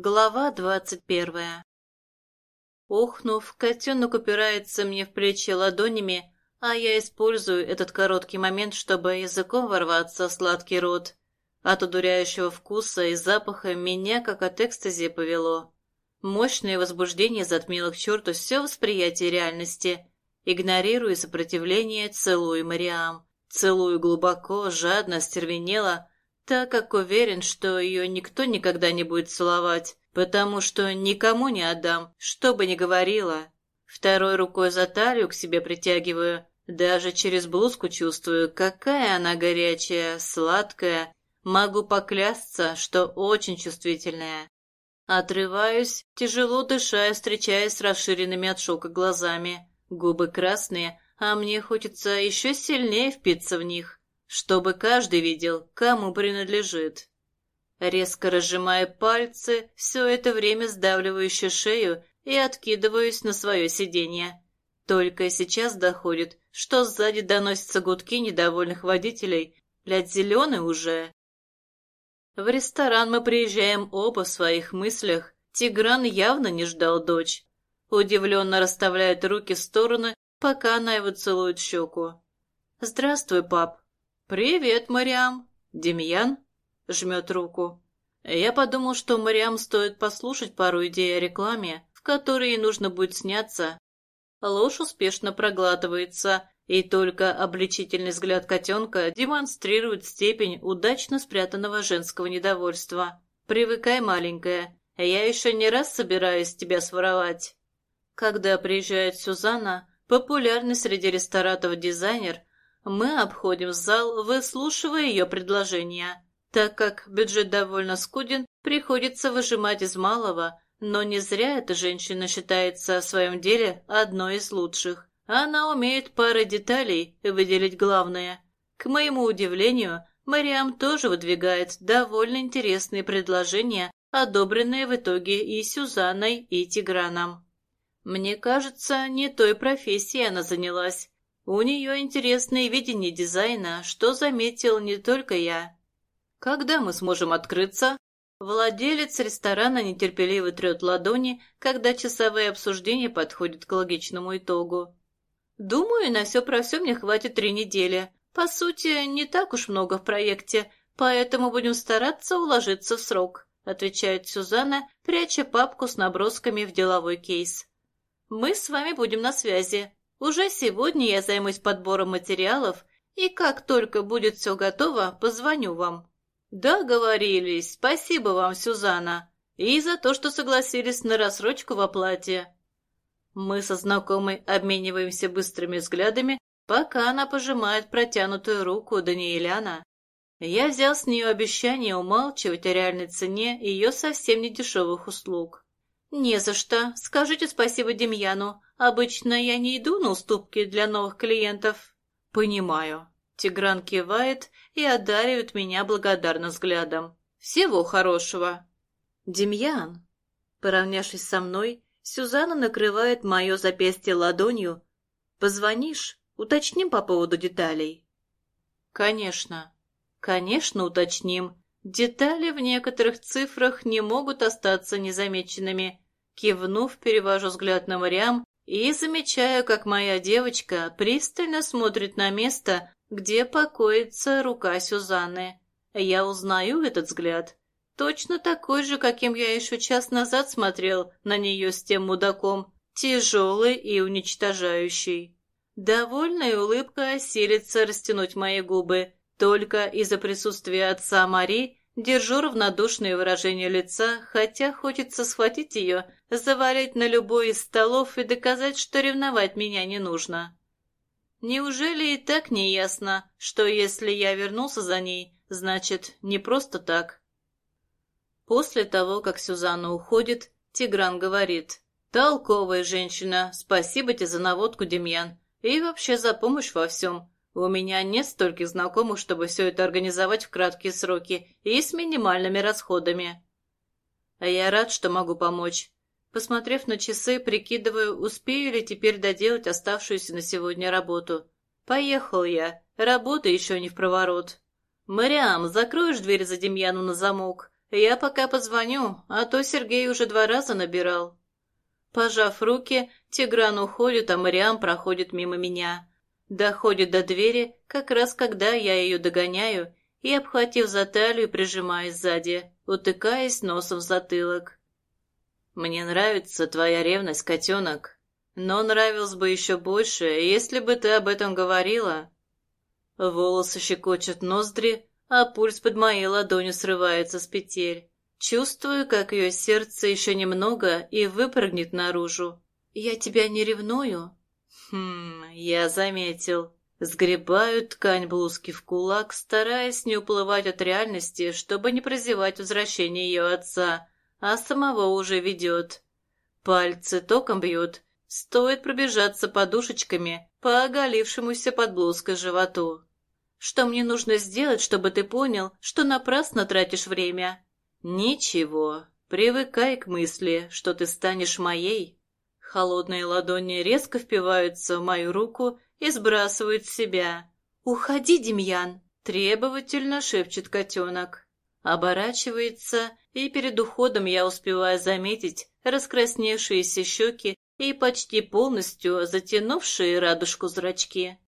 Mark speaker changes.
Speaker 1: Глава двадцать первая Охнув, котенок упирается мне в плечи ладонями, а я использую этот короткий момент, чтобы языком ворваться в сладкий рот. От удуряющего вкуса и запаха меня, как от экстази, повело. Мощное возбуждение затмило к черту все восприятие реальности. Игнорируя сопротивление, целую Мариам. Целую глубоко, жадно, стервенело, так как уверен, что ее никто никогда не будет целовать, потому что никому не отдам, что бы ни говорила. Второй рукой за талию к себе притягиваю, даже через блузку чувствую, какая она горячая, сладкая. Могу поклясться, что очень чувствительная. Отрываюсь, тяжело дыша, встречаясь с расширенными от шока глазами. Губы красные, а мне хочется еще сильнее впиться в них чтобы каждый видел, кому принадлежит. Резко разжимая пальцы, все это время сдавливающую шею и откидываюсь на свое сиденье. Только сейчас доходит, что сзади доносятся гудки недовольных водителей. Блядь, зеленый уже. В ресторан мы приезжаем оба в своих мыслях. Тигран явно не ждал дочь. Удивленно расставляет руки в стороны, пока она его целует щеку. «Здравствуй, пап», «Привет, Мариам!» Демьян жмет руку. Я подумал, что Мариам стоит послушать пару идей о рекламе, в которой ей нужно будет сняться. Ложь успешно проглатывается, и только обличительный взгляд котенка демонстрирует степень удачно спрятанного женского недовольства. «Привыкай, маленькая, я еще не раз собираюсь тебя своровать». Когда приезжает Сюзанна, популярный среди ресторатов дизайнер, мы обходим зал, выслушивая ее предложения. Так как бюджет довольно скуден, приходится выжимать из малого, но не зря эта женщина считается в своем деле одной из лучших. Она умеет парой деталей выделить главное. К моему удивлению, Мариам тоже выдвигает довольно интересные предложения, одобренные в итоге и Сюзанной, и Тиграном. Мне кажется, не той профессией она занялась. У нее интересное видение дизайна, что заметил не только я. Когда мы сможем открыться? Владелец ресторана нетерпеливо трет ладони, когда часовые обсуждения подходят к логичному итогу. Думаю, на все про все мне хватит три недели. По сути, не так уж много в проекте, поэтому будем стараться уложиться в срок, отвечает Сюзанна, пряча папку с набросками в деловой кейс. Мы с вами будем на связи. Уже сегодня я займусь подбором материалов, и как только будет все готово, позвоню вам. Договорились. Спасибо вам, Сюзанна, и за то, что согласились на рассрочку в оплате. Мы со знакомой обмениваемся быстрыми взглядами, пока она пожимает протянутую руку Даниэляна. Я взял с нее обещание умалчивать о реальной цене ее совсем недешевых услуг. «Не за что. Скажите спасибо Демьяну. Обычно я не иду на уступки для новых клиентов». «Понимаю». Тигран кивает и одаривает меня благодарным взглядом. «Всего хорошего». «Демьян». Поравнявшись со мной, Сюзанна накрывает мое запястье ладонью. «Позвонишь? Уточним по поводу деталей». «Конечно. Конечно, уточним. Детали в некоторых цифрах не могут остаться незамеченными. Кивнув, перевожу взгляд на Мариам и замечаю, как моя девочка пристально смотрит на место, где покоится рука Сюзанны. Я узнаю этот взгляд. Точно такой же, каким я еще час назад смотрел на нее с тем мудаком. Тяжелый и уничтожающий. Довольная улыбка осилится растянуть мои губы. Только из-за присутствия отца Мари Держу равнодушное выражение лица, хотя хочется схватить ее, завалить на любой из столов и доказать, что ревновать меня не нужно. Неужели и так не ясно, что если я вернулся за ней, значит, не просто так? После того, как Сюзанна уходит, Тигран говорит, «Толковая женщина, спасибо тебе за наводку, Демьян, и вообще за помощь во всем. У меня нет стольких знакомых, чтобы все это организовать в краткие сроки и с минимальными расходами. А я рад, что могу помочь. Посмотрев на часы, прикидываю, успею ли теперь доделать оставшуюся на сегодня работу. Поехал я. Работа еще не в проворот. «Мариам, закроешь дверь за Демьяну на замок?» Я пока позвоню, а то Сергей уже два раза набирал. Пожав руки, Тигран уходит, а Мариам проходит мимо меня. Доходит до двери, как раз когда я ее догоняю, и, обхватив за талию, прижимаюсь сзади, утыкаясь носом в затылок. «Мне нравится твоя ревность, котенок, но нравилось бы еще больше, если бы ты об этом говорила». Волосы щекочут ноздри, а пульс под моей ладонью срывается с петель. Чувствую, как ее сердце еще немного и выпрыгнет наружу. «Я тебя не ревную?» «Хм, я заметил». Сгребаю ткань блузки в кулак, стараясь не уплывать от реальности, чтобы не прозевать возвращение ее отца, а самого уже ведет. Пальцы током бьют, стоит пробежаться подушечками по оголившемуся под блузкой животу. Что мне нужно сделать, чтобы ты понял, что напрасно тратишь время? Ничего. Привыкай к мысли, что ты станешь моей. Холодные ладони резко впиваются в мою руку и сбрасывают с себя. «Уходи, Демьян!» — требовательно шепчет котенок. Оборачивается, и перед уходом я успеваю заметить раскрасневшиеся щеки и почти полностью затянувшие радужку зрачки.